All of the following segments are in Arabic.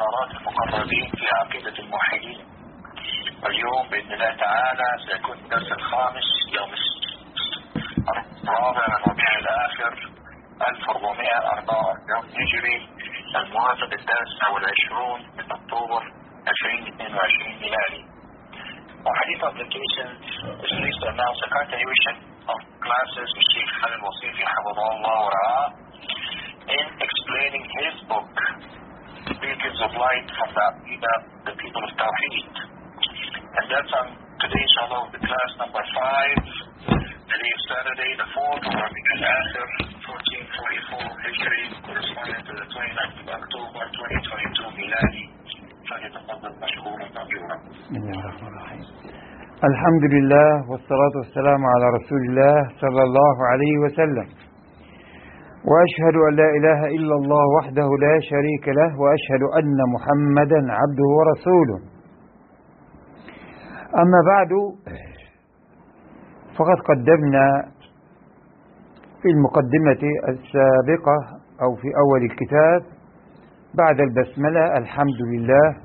محاضرات المقربين في عقيدة الموحدين واليوم بإذن الله تعالى سيكون الدرس الخامس يوم الرابع من ربيع الآخر 1444 هجري الموافق التاسع والعشرون من أكتوبر 2022 ميلادي. وحديث application is pleased to announce a continuation of classes with Sheikh Khalil Wasifi حفظه الله ورعاه in explaining his book Beacons of Light from the, the, the people of Tawheed. And that's on today, inshallah, the class number five. Today is Saturday, the 4th of Rabi al-Akhir, 1444 Hijri, corresponding to the 29th of October, 2022 Miladi. فليتفضل مشكورا مأجورا. بسم الله الرحمن الرحيم الحمد لله والصلاة والسلام على رسول الله صلى الله عليه وسلم وأشهد أن لا إله إلا الله وحده لا شريك له وأشهد أن محمدا عبده ورسوله. أما بعد فقد قدمنا في المقدمة السابقة أو في أول الكتاب بعد البسملة الحمد لله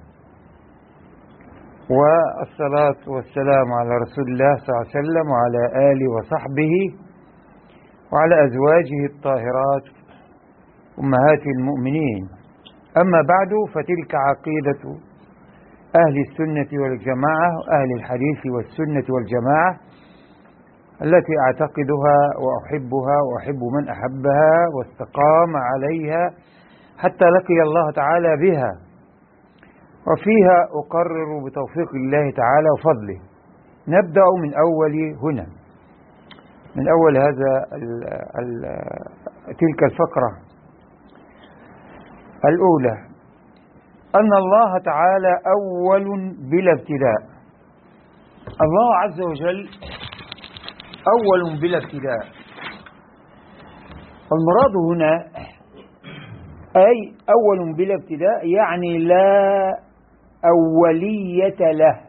والصلاة والسلام على رسول الله صلى الله عليه وسلم وعلى آله وصحبه وعلى أزواجه الطاهرات أمهات المؤمنين. أما بعد فتلك عقيدة أهل السنة والجماعة أهل الحديث والسنة والجماعة التي أعتقدها وأحبها وأحب من أحبها واستقام عليها حتى لقي الله تعالى بها. وفيها أقرر بتوفيق الله تعالى وفضله. نبدأ من أول هنا. من أول هذا ال ال تلك الفقرة. الأولى أن الله تعالى أول بلا ابتداء. الله عز وجل أول بلا ابتداء. المراد هنا أي أول بلا ابتداء يعني لا أولية له.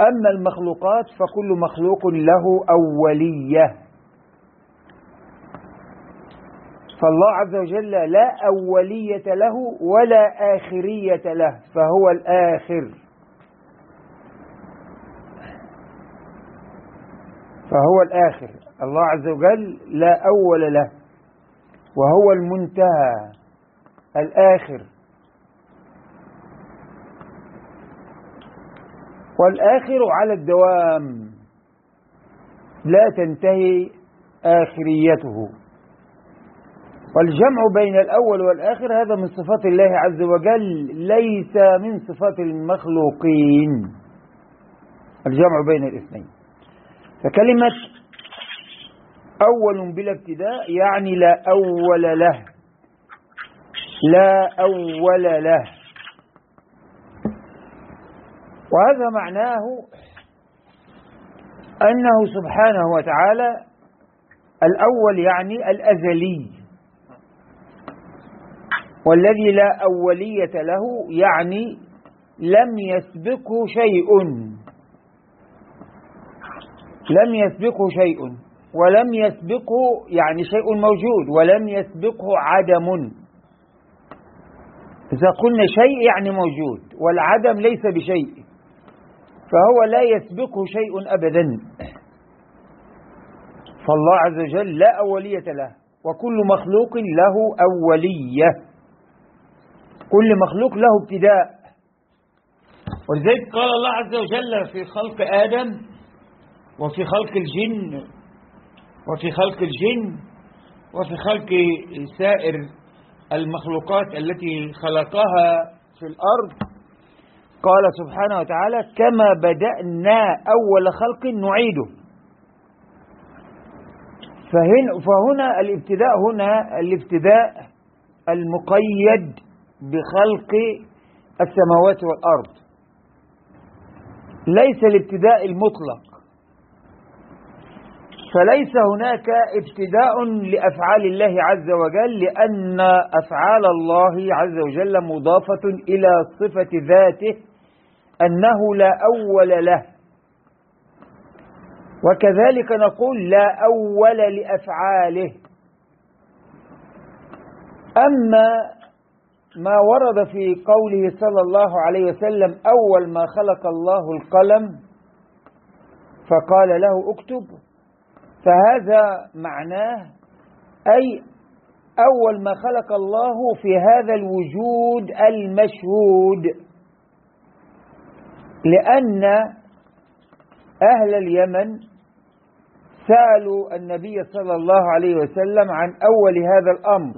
أما المخلوقات فكل مخلوق له أولية. فالله عز وجل لا أولية له ولا آخرية له فهو الآخر. فهو الآخر. الله عز وجل لا أول له وهو المنتهى الآخر. والآخر على الدوام. لا تنتهي آخريته. والجمع بين الأول والآخر هذا من صفات الله عز وجل ليس من صفات المخلوقين. الجمع بين الاثنين. فكلمة أول بلا ابتداء يعني لا أول له. لا أول له. وهذا معناه أنه سبحانه وتعالى الأول يعني الأزلي والذي لا أولية له يعني لم يسبقه شيء لم يسبقه شيء ولم يسبقه يعني شيء موجود ولم يسبقه عدم. إذا قلنا شيء يعني موجود والعدم ليس بشيء. فهو لا يسبقه شيء أبدا. فالله عز وجل لا أولية له وكل مخلوق له أولية. كل مخلوق له ابتداء. ولذلك قال الله عز وجل في خلق آدم وفي خلق الجن وفي خلق الجن وفي خلق سائر المخلوقات التي خلقها في الأرض. قال سبحانه وتعالى كما بدأنا أول خلق نعيده. فهنا, فهنا الابتداء هنا الابتداء المقيد بخلق السماوات والأرض. ليس الابتداء المطلق. فليس هناك ابتداء لأفعال الله عز وجل لأن أفعال الله عز وجل مضافة إلى صفة ذاته أنه لا أول له. وكذلك نقول لا أول لأفعاله. أما ما ورد في قوله صلى الله عليه وسلم أول ما خلق الله القلم فقال له اكتب. فهذا معناه أي أول ما خلق الله في هذا الوجود المشهود. لأن أهل اليمن سألوا النبي صلى الله عليه وسلم عن أول هذا الأمر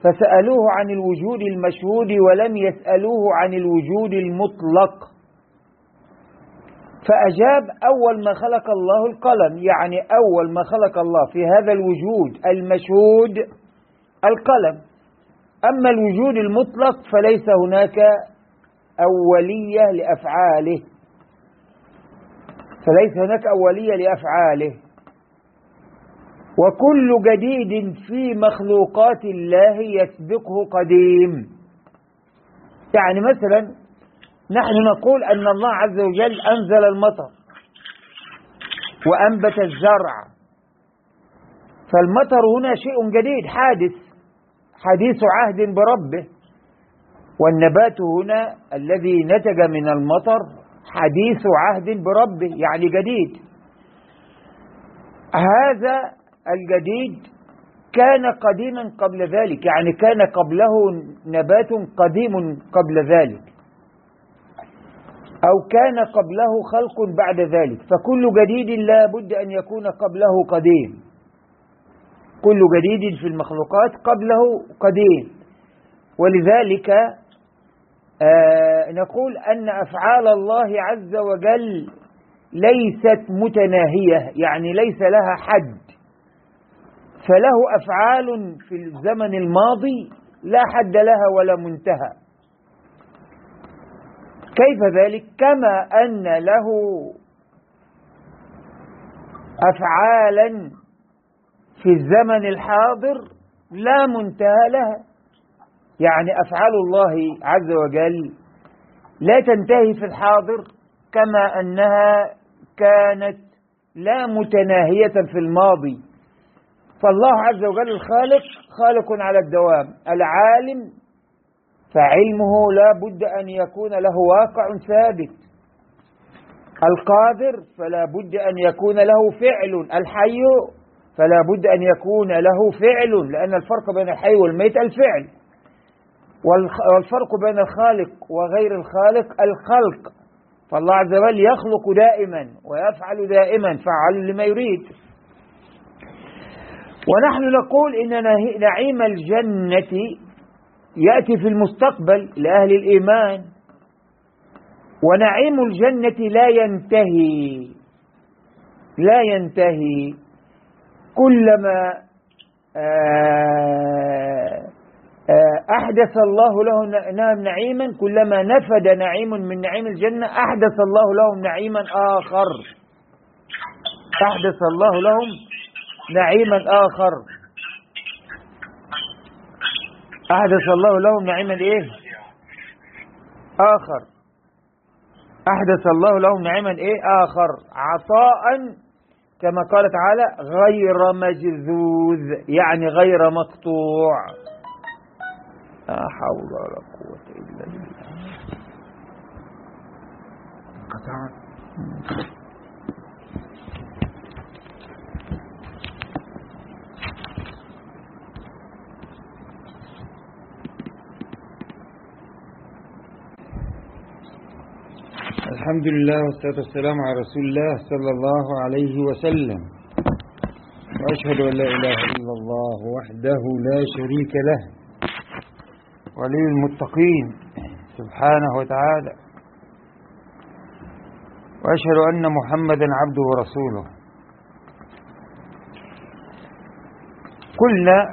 فسألوه عن الوجود المشهود ولم يسألوه عن الوجود المطلق. فأجاب أول ما خلق الله القلم يعني أول ما خلق الله في هذا الوجود المشهود القلم. أما الوجود المطلق فليس هناك أولية لأفعاله. فليس هناك أولية لأفعاله. وكل جديد في مخلوقات الله يسبقه قديم. يعني مثلا نحن نقول أن الله عز وجل أنزل المطر وأنبت الزرع. فالمطر هنا شيء جديد حادث حديث عهد بربه. والنبات هنا الذي نتج من المطر حديث عهد بربه يعني جديد. هذا الجديد كان قديما قبل ذلك يعني كان قبله نبات قديم قبل ذلك أو كان قبله خلق بعد ذلك. فكل جديد لا بد أن يكون قبله قديم. كل جديد في المخلوقات قبله قديم. ولذلك آه نقول أن أفعال الله عز وجل ليست متناهية يعني ليس لها حد. فله أفعال في الزمن الماضي لا حد لها ولا منتهى. كيف ذلك؟ كما أن له أفعالا في الزمن الحاضر لا منتهى لها. يعني أفعال الله عز وجل لا تنتهي في الحاضر كما أنها كانت لا متناهية في الماضي. فالله عز وجل الخالق خالق على الدوام. العالم فعلمه لا بد أن يكون له واقع ثابت. القادر فلا بد أن يكون له فعل. الحي فلا بد أن يكون له فعل لأن الفرق بين الحي والميت الفعل. والفرق بين الخالق وغير الخالق الخلق. فالله عز وجل يخلق دائما ويفعل دائما فعل لما يريد. ونحن نقول إن نعيم الجنة يأتي في المستقبل لأهل الإيمان. ونعيم الجنة لا ينتهي لا ينتهي. كلما أحدث الله له نعيما كلما نفد نعيم من نعيم الجنة أحدث الله لهم نعيما آخر. أحدث الله لهم نعيما آخر. أحدث الله لهم نعيما إيه؟ آخر. أحدث الله لهم نعيما إيه؟ آخر. عطاء كما قال تعالى غير مجذوذ يعني غير مقطوع. لا حول ولا قوة إلا بالله. قطعت الحمد لله والصلاة والسلام على رسول الله صلى الله عليه وسلم. وأشهد أن لا إله إلا الله وحده لا شريك له. ولي المتقين سبحانه وتعالى. وأشهد أن محمدا عبده ورسوله. قلنا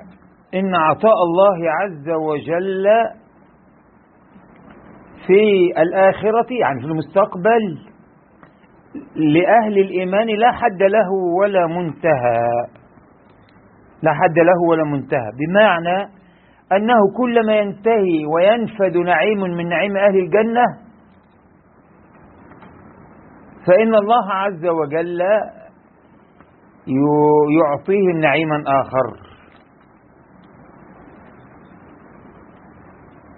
إن عطاء الله عز وجل في الآخرة يعني في المستقبل لأهل الإيمان لا حد له ولا منتهى. لا حد له ولا منتهى. بمعنى أنه كلما ينتهي وينفد نعيم من نعيم أهل الجنة فإن الله عز وجل يعطيهم نعيما آخر.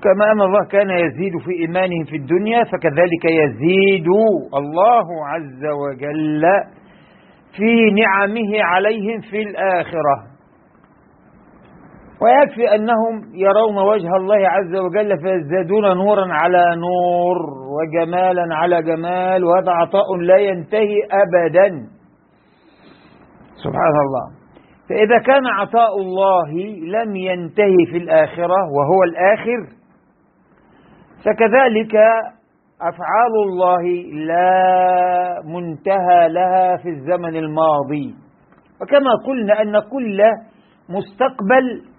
كما أن الله كان يزيد في إيمانهم في الدنيا فكذلك يزيد الله عز وجل في نعمه عليهم في الآخرة. ويكفي أنهم يرون وجه الله عز وجل فيزدادون نورا على نور وجمالا على جمال وهذا عطاء لا ينتهي أبدا. سبحان الله. فإذا كان عطاء الله لم ينتهي في الآخرة وهو الآخر فكذلك أفعال الله لا منتهى لها في الزمن الماضي. وكما قلنا أن كل مستقبل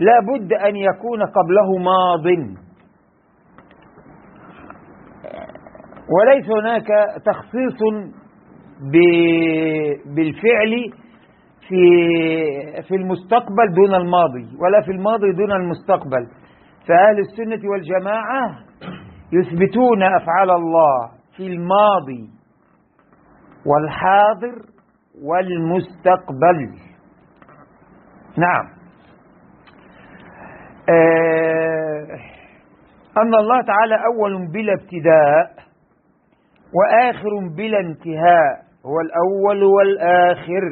لا بد أن يكون قبله ماض. وليس هناك تخصيص بالفعل في في المستقبل دون الماضي ولا في الماضي دون المستقبل. فأهل السنة والجماعة يثبتون أفعال الله في الماضي والحاضر والمستقبل. نعم. أن الله تعالى أول بلا ابتداء وآخر بلا انتهاء هو الأول والآخر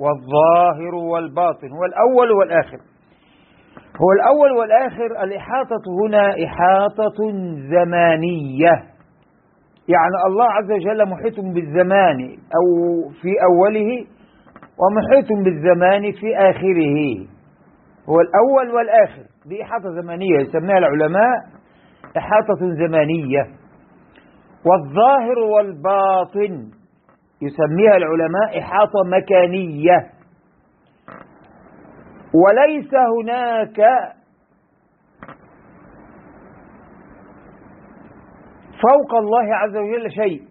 والظاهر والباطن هو الأول والآخر. هو الأول والآخر الإحاطة هنا إحاطة زمانية. يعني الله عز وجل محيط بالزمان أو في أوله ومحيط بالزمان في آخره. هو الأول والآخر. دي إحاطة زمانية يسميها العلماء إحاطة زمانية والظاهر والباطن يسميها العلماء إحاطة مكانية. وليس هناك فوق الله عز وجل شيء.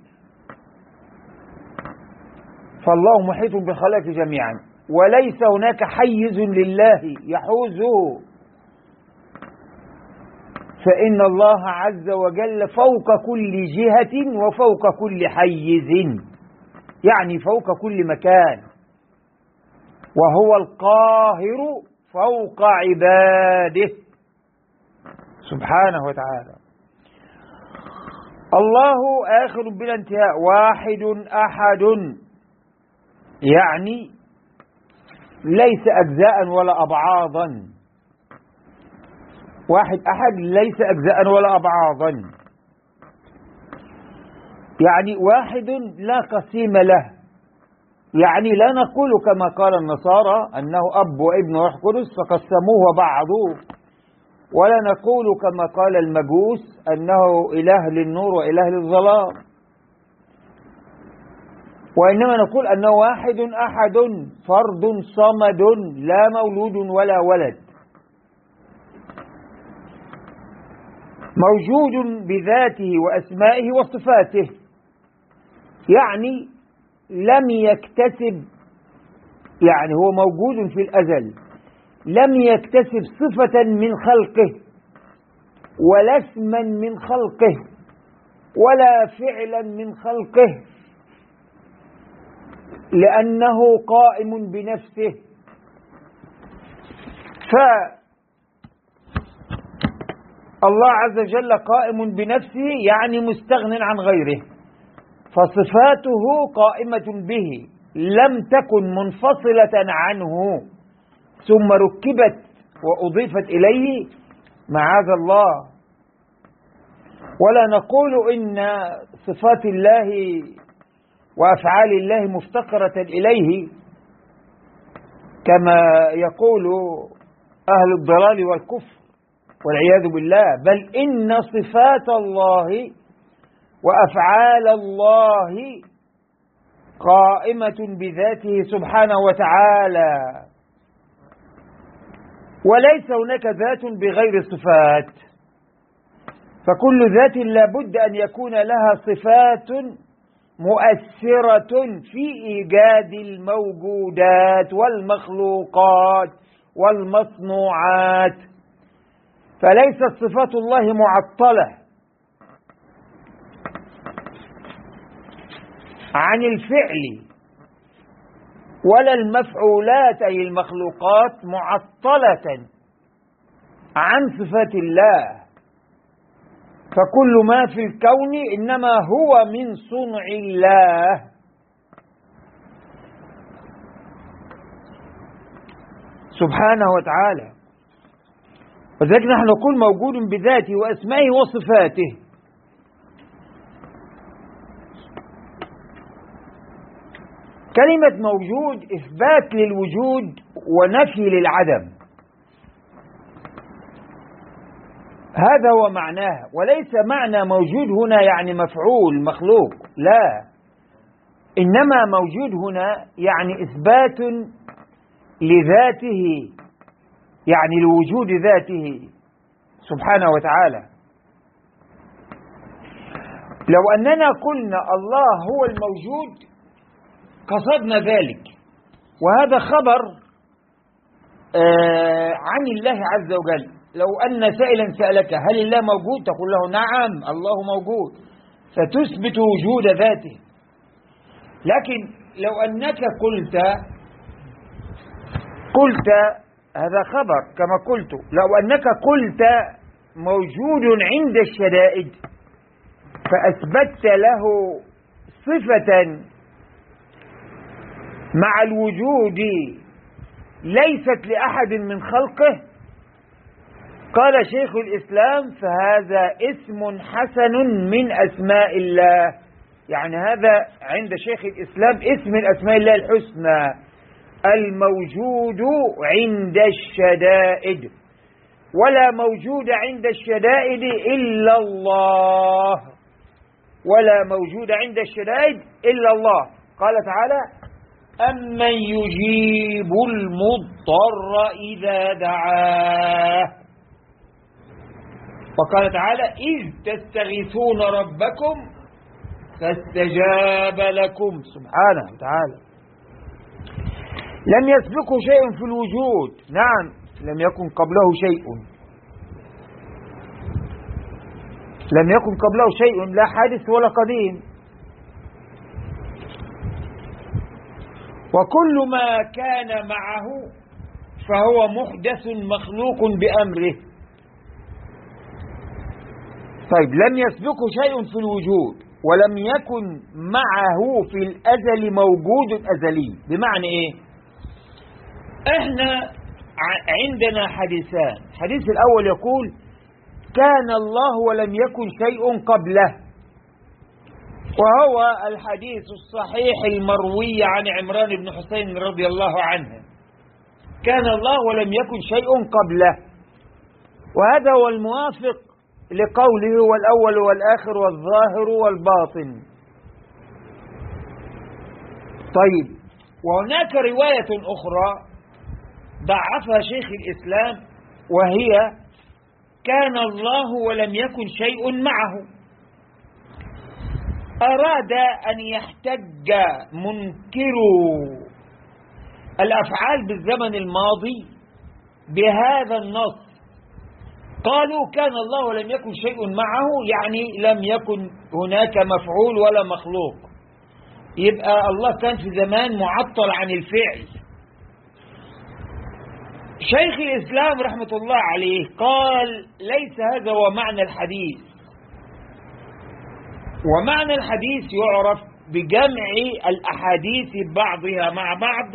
فالله محيط بالخلائق جميعا. وليس هناك حيز لله يحوزه. فإن الله عز وجل فوق كل جهة وفوق كل حيز. يعني فوق كل مكان. وهو القاهر فوق عباده. سبحانه وتعالى. الله آخر بلا انتهاء. واحد أحد. يعني ليس أجزاء ولا أبعاضا. واحد أحد ليس أجزاء ولا أبعاضا. يعني واحد لا قسيم له. يعني لا نقول كما قال النصارى أنه أب وابن وروح قدس فقسموه وبعضوه ولا نقول كما قال المجوس أنه إله للنور وإله للظلام. وإنما نقول أنه واحد أحد فرد صمد لا مولود ولا ولد. موجود بذاته وأسمائه وصفاته. يعني لم يكتسب يعني هو موجود في الأزل لم يكتسب صفة من خلقه ولا اسما من خلقه ولا فعلا من خلقه لأنه قائم بنفسه. ف الله عز وجل قائم بنفسه يعني مستغن عن غيره. فصفاته قائمة به لم تكن منفصلة عنه. ثم ركبت وأضيفت إليه معاذ الله. ولا نقول إن صفات الله وأفعال الله مفتقرة إليه. كما يقول أهل الضلال والكفر والعياذ بالله. بل إن صفات الله وأفعال الله قائمة بذاته سبحانه وتعالى. وليس هناك ذات بغير صفات. فكل ذات لابد أن يكون لها صفات مؤثرة في إيجاد الموجودات والمخلوقات والمصنوعات. فليست صفات الله معطلة. عن الفعل. ولا المفعولات أي المخلوقات معطلة عن صفات الله. فكل ما في الكون إنما هو من صنع الله. سبحانه وتعالى. وذلك نحن نقول موجود بذاته وأسمائه وصفاته. كلمة موجود إثبات للوجود ونفي للعدم. هذا هو معناه وليس معنى موجود هنا يعني مفعول مخلوق لا. إنما موجود هنا يعني إثبات لذاته يعني لوجود ذاته سبحانه وتعالى. لو أننا قلنا الله هو الموجود قصدنا ذلك. وهذا خبر آه عن الله عز وجل. لو أن سائلا سألك هل الله موجود؟ تقول له نعم الله موجود. فتثبت وجود ذاته. لكن لو أنك قلت قلت هذا خبر كما قلت. لو أنك قلت موجود عند الشدائد فأثبتت له صفة مع الوجود ليست لأحد من خلقه. قال شيخ الإسلام فهذا اسم حسن من أسماء الله. يعني هذا عند شيخ الإسلام اسم من أسماء الله الحسنى. الموجود عند الشدائد ولا موجود عند الشدائد إلا الله. ولا موجود عند الشدائد إلا الله. قال تعالى أمن يجيب المضطر إذا دعاه. وقال تعالى إذ تستغيثون ربكم فاستجاب لكم. سبحانه وتعالى. لم يسبقه شيء في الوجود. نعم. لم يكن قبله شيء. لم يكن قبله شيء. لا حادث ولا قديم. وكل ما كان معه فهو محدث مخلوق بأمره. طيب لم يسبقه شيء في الوجود ولم يكن معه في الأزل موجود أزلي. بمعنى إيه؟ إحنا عندنا حديثان. الحديث الأول يقول كان الله ولم يكن شيء قبله. وهو الحديث الصحيح المروي عن عمران بن حسين رضي الله عنه. كان الله ولم يكن شيء قبله. وهذا هو الموافق لقوله هو الأول والآخر والظاهر والباطن. طيب وهناك رواية أخرى ضعفها شيخ الإسلام وهي كان الله ولم يكن شيء معه. أراد أن يحتج منكر الأفعال بالزمن الماضي بهذا النص. قالوا كان الله ولم يكن شيء معه يعني لم يكن هناك مفعول ولا مخلوق. يبقى الله كان في زمان معطل عن الفعل. شيخ الإسلام رحمة الله عليه قال ليس هذا هو معنى الحديث. ومعنى الحديث يعرف بجمع الأحاديث بعضها مع بعض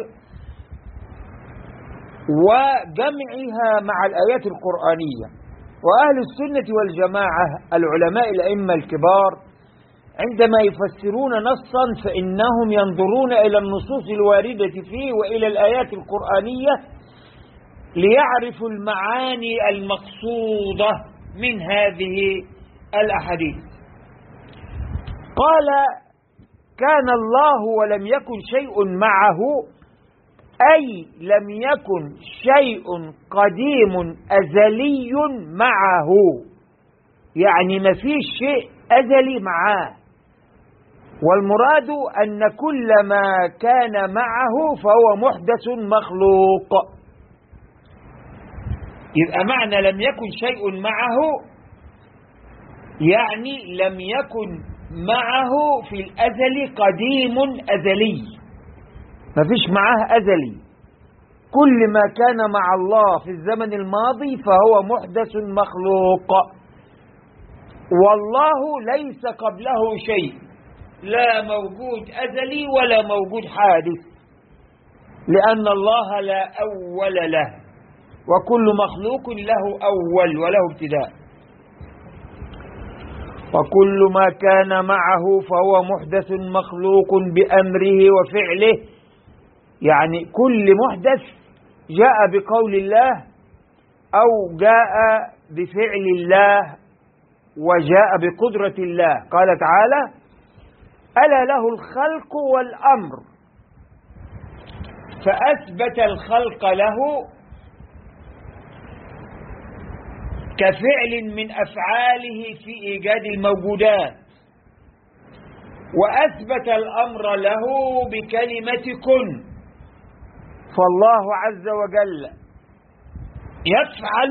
وجمعها مع الآيات القرآنية. وأهل السنة والجماعة العلماء الأئمة الكبار عندما يفسرون نصا فإنهم ينظرون إلى النصوص الواردة فيه وإلى الآيات القرآنية ليعرفوا المعاني المقصودة من هذه الأحاديث. قال كان الله ولم يكن شيء معه أي لم يكن شيء قديم أزلي معه. يعني ما فيش شيء أزلي معاه. والمراد أن كل ما كان معه فهو محدث مخلوق. يبقى معنى لم يكن شيء معه يعني لم يكن معه في الأزل قديم أزلي. ما فيش معاه أزلي. كل ما كان مع الله في الزمن الماضي فهو محدث مخلوق. والله ليس قبله شيء. لا موجود أزلي ولا موجود حادث. لأن الله لا أول له. وكل مخلوق له أول وله ابتداء. وكل ما كان معه فهو محدث مخلوق بأمره وفعله. يعني كل محدث جاء بقول الله أو جاء بفعل الله وجاء بقدرة الله. قال تعالى ألا له الخلق والأمر. فأثبت الخلق له كفعل من أفعاله في إيجاد الموجودات. وأثبت الأمر له بكلمة كن فالله عز وجل يفعل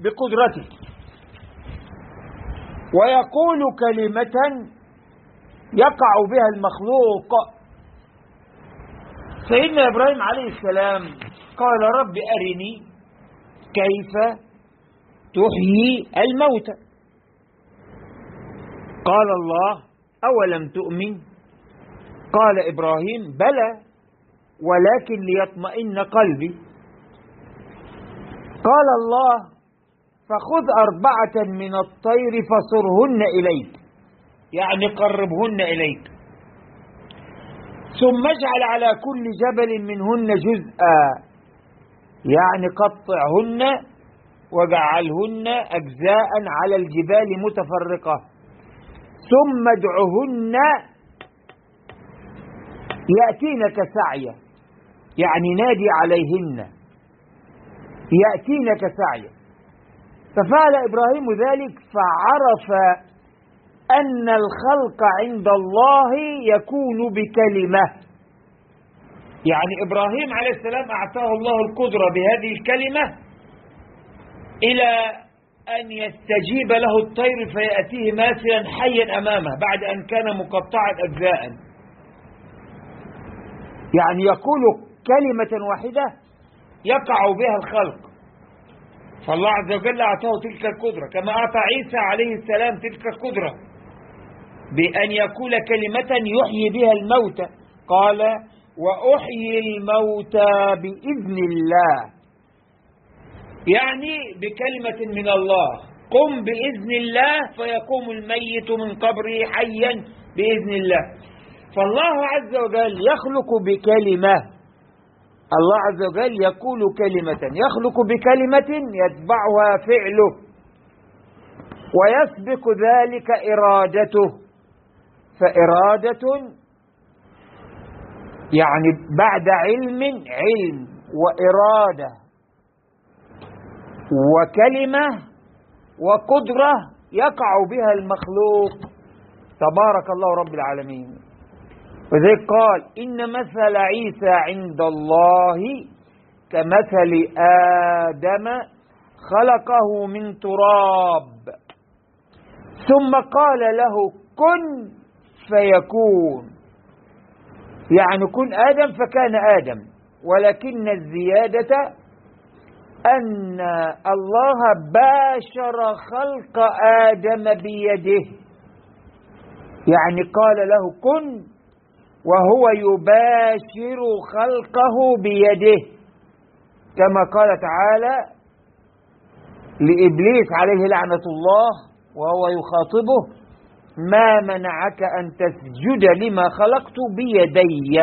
بقدرته. ويقول كلمة يقع بها المخلوق. سيدنا إبراهيم عليه السلام قال رب أرني كيف تحيي الموتى قال الله أولم تؤمن؟ قال إبراهيم بلى ولكن ليطمئن قلبي. قال الله فخذ أربعة من الطير فصرهن إليك. يعني قربهن إليك. ثم اجعل على كل جبل منهن جزءا. يعني قطعهن واجعلهن أجزاء على الجبال متفرقة. ثم ادعهن يأتينك سعيا. يعني نادي عليهن. يأتينك سعيا. ففعل إبراهيم ذلك فعرف أن الخلق عند الله يكون بكلمة. يعني إبراهيم عليه السلام أعطاه الله القدرة بهذه الكلمة إلى أن يستجيب له الطير فيأتيه ماثلا حيا أمامه بعد أن كان مقطعا أجزاء. يعني يقول كلمة واحدة يقع بها الخلق. فالله عز وجل أعطاه تلك القدرة كما أعطى عيسى عليه السلام تلك القدرة بأن يقول كلمة يحيي بها الموتى. قال وأحيي الموتى بإذن الله. يعني بكلمة من الله. قم بإذن الله فيقوم الميت من قبره حيا بإذن الله. فالله عز وجل يخلق بكلمة. الله عز وجل يقول كلمة. يخلق بكلمة يتبعها فعله. ويسبق ذلك إرادته. فإرادة يعني بعد علم علم وإرادة. وكلمة وقدرة يقع بها المخلوق. تبارك الله رب العالمين. وذلك قال إن مثل عيسى عند الله كمثل آدم خلقه من تراب. ثم قال له كن فيكون. يعني كن آدم فكان آدم ولكن الزيادة أن الله باشر خلق آدم بيده. يعني قال له كن وهو يباشر خلقه بيده. كما قال تعالى لإبليس عليه لعنة الله وهو يخاطبه ما منعك أن تسجد لما خلقت بيدي.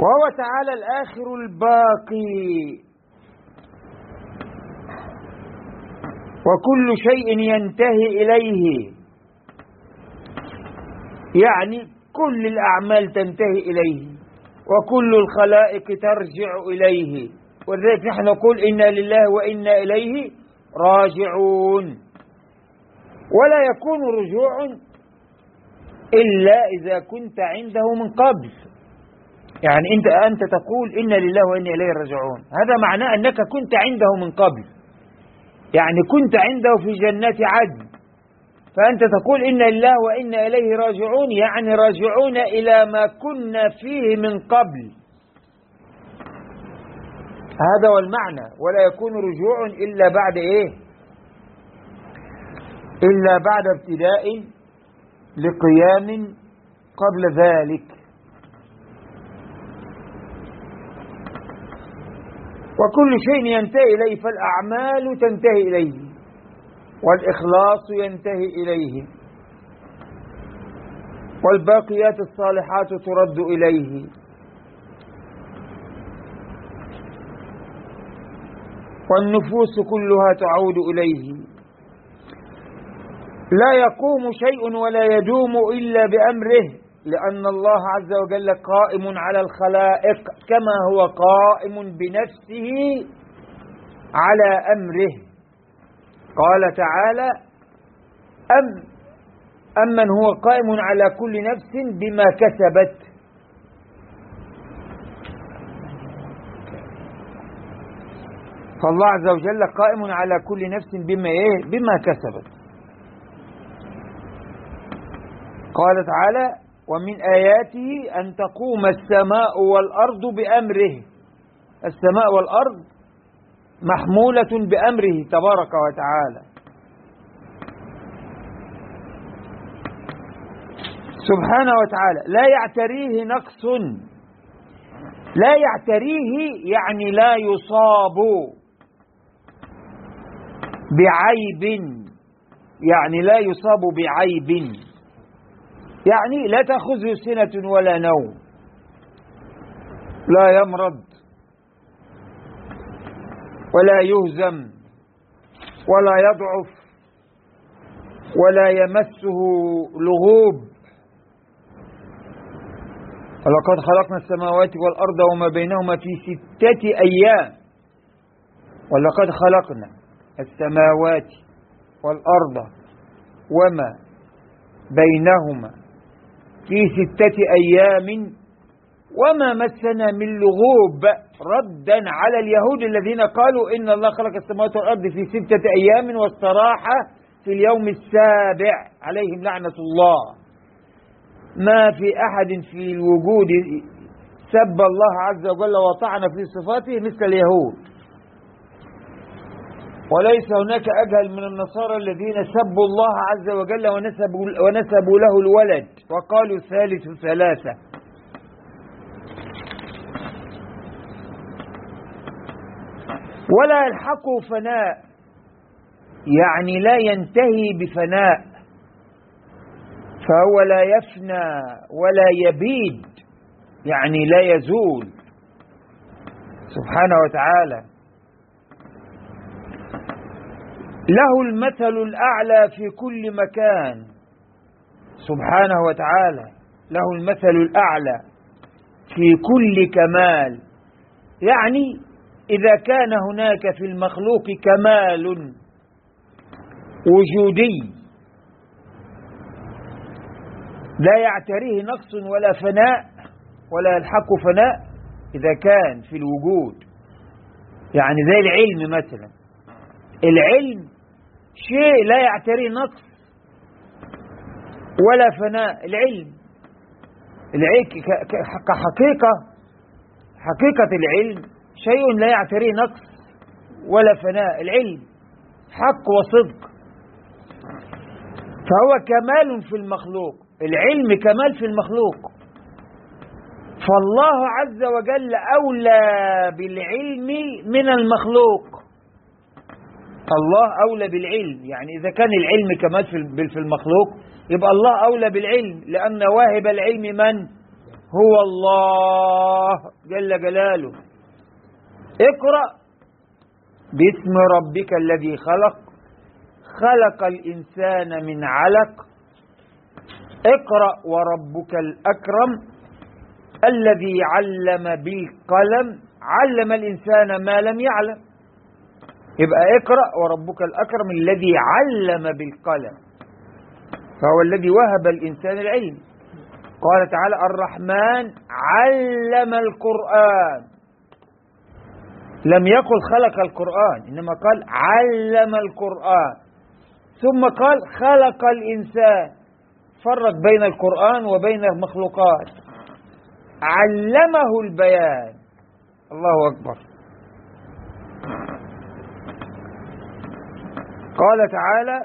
وهو تعالى الآخر الباقي. وكل شيء ينتهي إليه. يعني كل الأعمال تنتهي إليه. وكل الخلائق ترجع إليه. ولذلك نحن نقول إنا لله وإنا إليه راجعون. ولا يكون رجوع إلا إذا كنت عنده من قبل. يعني أنت أنت تقول إنا لله وإنا إليه راجعون. هذا معناه أنك كنت عنده من قبل. يعني كنت عنده في جنات عدن. فأنت تقول إن الله وإنا إليه راجعون يعني راجعون إلى ما كنا فيه من قبل. هذا هو المعنى. ولا يكون رجوع إلا بعد إيه؟ إلا بعد ابتداء لقيام قبل ذلك. وكل شيء ينتهي إليه فالأعمال تنتهي إليه والإخلاص ينتهي إليه والباقيات الصالحات ترد إليه. والنفوس كلها تعود إليه. لا يقوم شيء ولا يدوم إلا بأمره. لأن الله عز وجل قائم على الخلائق كما هو قائم بنفسه على أمره. قال تعالى أم أمن هو قائم على كل نفس بما كسبت. فالله عز وجل قائم على كل نفس بما إيه؟ بما كسبت. قال تعالى ومن آياته أن تقوم السماء والأرض بأمره. السماء والأرض محمولة بأمره تبارك وتعالى. سبحانه وتعالى. لا يعتريه نقص. لا يعتريه يعني لا يصاب بعيب. يعني لا يصاب بعيب. يعني لا تأخذه سنة ولا نوم. لا يمرض. ولا يهزم. ولا يضعف. ولا يمسه لغوب. ولقد خلقنا السماوات والأرض وما بينهما في ستة أيام. ولقد خلقنا السماوات والأرض وما بينهما في ستة أيام وما مسنا من لغوب ردا على اليهود الذين قالوا إن الله خلق السماوات والأرض في ستة أيام واستراح في اليوم السابع عليهم لعنة الله. ما في أحد في الوجود سب الله عز وجل وطعن في صفاته مثل اليهود. وليس هناك أجهل من النصارى الذين سبوا الله عز وجل ونسبوا, ونسبوا له الولد. وقالوا ثالث ثلاثة. ولا يلحقه فناء. يعني لا ينتهي بفناء. فهو لا يفنى ولا يبيد. يعني لا يزول. سبحانه وتعالى. له المثل الأعلى في كل مكان. سبحانه وتعالى له المثل الأعلى في كل كمال. يعني إذا كان هناك في المخلوق كمال وجودي لا يعتريه نقص ولا فناء ولا يلحق فناء إذا كان في الوجود. يعني زي العلم مثلا. العلم شيء لا يعتريه نقص ولا فناء. العلم كحقيقة حقيقة العلم شيء لا يعتريه نقص ولا فناء. العلم حق وصدق فهو كمال في المخلوق. العلم كمال في المخلوق. فالله عز وجل أولى بالعلم من المخلوق. الله أولى بالعلم. يعني إذا كان العلم كمال في المخلوق يبقى الله أولى بالعلم. لأن واهب العلم من؟ هو الله جل جلاله. اقرأ باسم ربك الذي خلق. خلق الإنسان من علق. اقرأ وربك الأكرم الذي علم بالقلم. علم الإنسان ما لم يعلم. يبقى اقرأ وربك الأكرم الذي علم بالقلم. فهو الذي وهب الإنسان العلم. قال تعالى الرحمن علم القرآن. لم يقل خلق القرآن إنما قال علم القرآن. ثم قال خلق الإنسان. فرق بين القرآن وبين المخلوقات. علمه البيان. الله أكبر. قال تعالى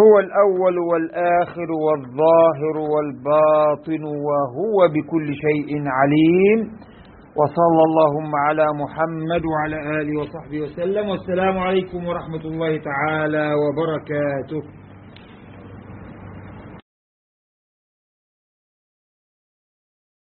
هو الأول والآخر والظاهر والباطن وهو بكل شيء عليم وصلى اللهم على محمد وعلى آله وصحبه وسلم والسلام عليكم ورحمة الله تعالى وبركاته